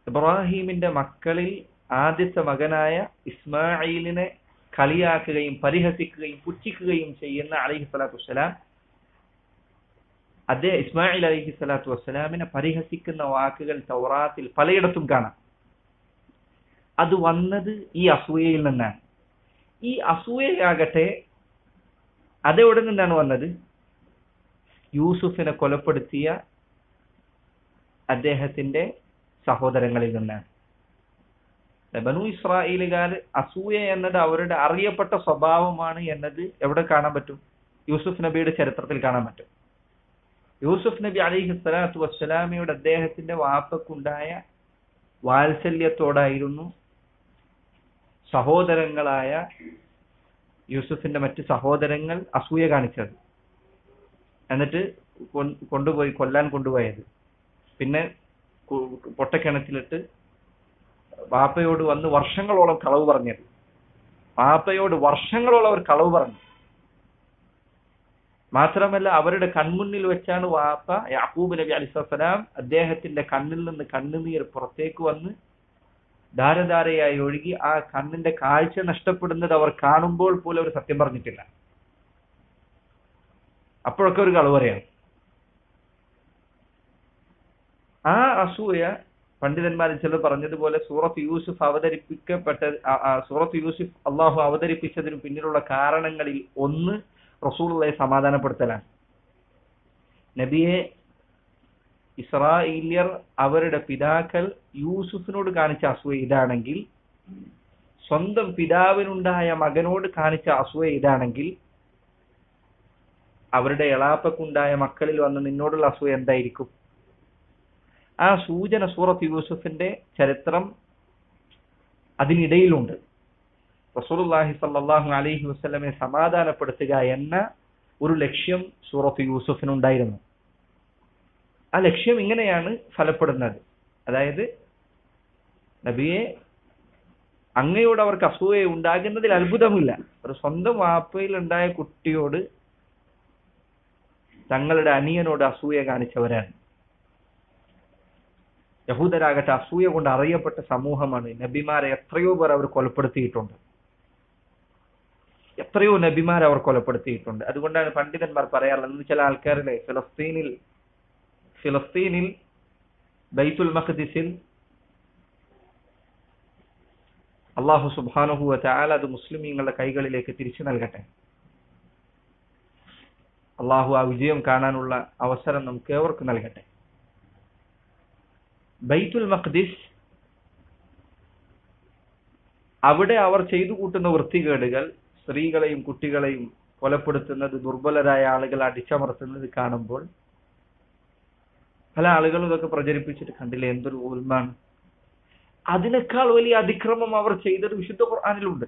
ഇബ്രാഹീമിന്റെ മക്കളിൽ ആദ്യത്തെ മകനായ ഇസ്മായിലിനെ കളിയാക്കുകയും പരിഹസിക്കുകയും പുച്ഛിക്കുകയും ചെയ്യുന്ന അലഹി സ്വലാത്തു വസ്സലാം അദ്ദേഹം ഇസ്മായിൽ അലഹി സ്വലാത്തു വസ്സലാമിനെ പരിഹസിക്കുന്ന വാക്കുകൾ തൗറാത്തിൽ പലയിടത്തും കാണാം. അത് വന്നത് ഈ അസൂയയിൽ നിന്നാണ്. ഈ അസൂയയാകട്ടെ അതെവിടെ നിന്നാണ് വന്നത്? യൂസുഫിനെ കൊലപ്പെടുത്തിയ അദ്ദേഹത്തിന്റെ സഹോദരങ്ങളിൽ നിന്നാണ്. ബനു ഇസ്രായേലുകാർ അസൂയ എന്നത് അവരുടെ അറിയപ്പെട്ട സ്വഭാവമാണ് എന്നത് എവിടെ കാണാൻ പറ്റും? യൂസുഫ് നബിയുടെ ചരിത്രത്തിൽ കാണാൻ പറ്റും. യൂസുഫ് നബി അലിഹി സ്വലാത്തു വസ്സലാമിയുടെ അദ്ദേഹത്തിന്റെ വാപ്പക്കുണ്ടായ വാത്സല്യത്തോടായിരുന്നു സഹോദരങ്ങളായ യൂസുഫിന്റെ മറ്റ് സഹോദരങ്ങൾ അസൂയ കാണിച്ചത്. എന്നിട്ട് കൊണ്ടുപോയി കൊല്ലാൻ കൊണ്ടുപോയത്. പിന്നെ പൊട്ടക്കിണറ്റിലിട്ട് വാപ്പയോട് വന്ന് വർഷങ്ങളോളം കളവ് പറഞ്ഞത്. വാപ്പയോട് വർഷങ്ങളോളം അവർ കളവ് പറഞ്ഞു. മാത്രമല്ല അവരുടെ കൺമുന്നിൽ വെച്ചാണ് വാപ്പ യാക്കൂബ് നബി അലിസ്വലാം അദ്ദേഹത്തിന്റെ കണ്ണിൽ നിന്ന് കണ്ണുനീർ പുറത്തേക്ക് വന്ന് ധാരധാരയായി ഒഴുകി ആ കണ്ണിന്റെ കാഴ്ച നഷ്ടപ്പെടുന്നത് അവർ കാണുമ്പോൾ പോലും അവർ സത്യം പറഞ്ഞിട്ടില്ല. അപ്പോഴൊക്കെ ഒരു കളവ് പറയാണ് ആ അസൂയ പണ്ഡിതന്മാർ ചിലർ പറഞ്ഞതുപോലെ സൂറത്ത് യൂസുഫ് അവതരിപ്പിക്കപ്പെട്ട സൂറത്ത് യൂസുഫ് അള്ളാഹു അവതരിപ്പിച്ചതിന് പിന്നിലുള്ള കാരണങ്ങളിൽ ഒന്ന് റസൂളയെ സമാധാനപ്പെടുത്തലാണ്. നബിയെ ഇസ്രായേലിയർ അവരുടെ പിതാക്കൾ യൂസുഫിനോട് കാണിച്ച അസൂയ ഇതാണെങ്കിൽ സ്വന്തം പിതാവിനുണ്ടായ മകനോട് കാണിച്ച അസൂയ ഇതാണെങ്കിൽ അവരുടെ എളാപ്പക്കുണ്ടായ മക്കളിൽ വന്ന് നിന്നോടുള്ള അസൂയ എന്തായിരിക്കും? ആ സൂചന സൂറത്ത് യൂസുഫിന്റെ ചരിത്രം അതിനിടയിലുണ്ട്. റസൂലുള്ളാഹി സല്ലാഹു അലൈഹി വസ്ലമെ സമാധാനപ്പെടുത്തുക എന്ന ഒരു ലക്ഷ്യം സൂറത്ത് യൂസുഫിനുണ്ടായിരുന്നു. ആ ലക്ഷ്യം ഇങ്ങനെയാണ് ഫലപ്പെടുന്നത്. അതായത് നബിയെ അങ്ങയോട് അവർക്ക് അസൂയ ഉണ്ടാകുന്നതിൽ അത്ഭുതമില്ല. ഒരു സ്വന്തം വാപ്പയിൽ ഉണ്ടായ കുട്ടിയോട് തങ്ങളുടെ അനിയനോട് അസൂയ കാണിച്ചവരാണ്. യഹൂദരാകട്ടെ അസൂയ കൊണ്ട് അറിയപ്പെട്ട സമൂഹമാണ്. നബിമാരെ എത്രയോ പേർ അവർ കൊലപ്പെടുത്തിയിട്ടുണ്ട്. എത്രയോ നബിമാരെ അവർ കൊലപ്പെടുത്തിയിട്ടുണ്ട്. അതുകൊണ്ടാണ് പണ്ഡിതന്മാർ പറയാറുള്ളത് എന്ന് ചില ആൾക്കാരിലെ ഫിലസ്തീനിൽ ഫിലസ്തീനിൽ ബൈത്തുൽ മഖ്ദിസിൽ അള്ളാഹു സുബ്ഹാനഹു വതആല അത് മുസ്ലിമീങ്ങളുടെ കൈകളിലേക്ക് തിരിച്ചു നൽകട്ടെ. അള്ളാഹു ആ വിജയം കാണാനുള്ള അവസരം നമുക്ക് ഏവർക്കും നൽകട്ടെ. ബൈത്തുൽ മഖ്ദിസ് അവിടെ അവർ ചെയ്തു കൂട്ടുന്ന വൃത്തികേടുകൾ സ്ത്രീകളെയും കുട്ടികളെയും കൊലപ്പെടുത്തുന്നത് ദുർബലരായ ആളുകൾ അടിച്ചമർത്തുന്നത് കാണുമ്പോൾ പല ആളുകളും ഇതൊക്കെ പ്രചരിപ്പിച്ചിട്ട് കണ്ടില്ല? എന്തൊരു ഉൽമാണ് അതിനേക്കാൾ വലിയ അതിക്രമം അവർ ചെയ്തത് വിശുദ്ധ ഖുർആാനിലുണ്ട്.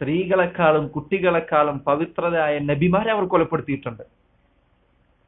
സ്ത്രീകളെക്കാളും കുട്ടികളെക്കാളും പവിത്രരായ നബിമാരെ അവർ കൊലപ്പെടുത്തിയിട്ടുണ്ട്.